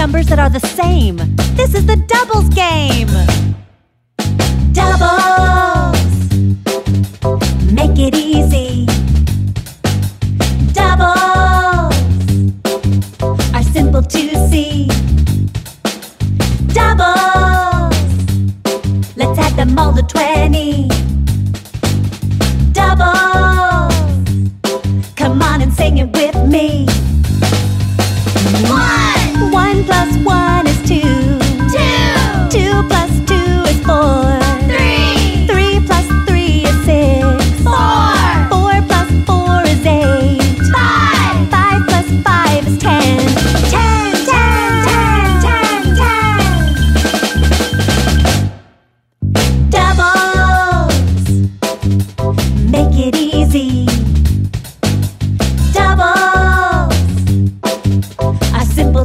numbers that are the same. This is the doubles game. Doubles. Make it easy. Doubles are simple to see. Doubles. Let's add them all to 20.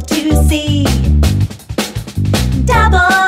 Simple to see. Doubles.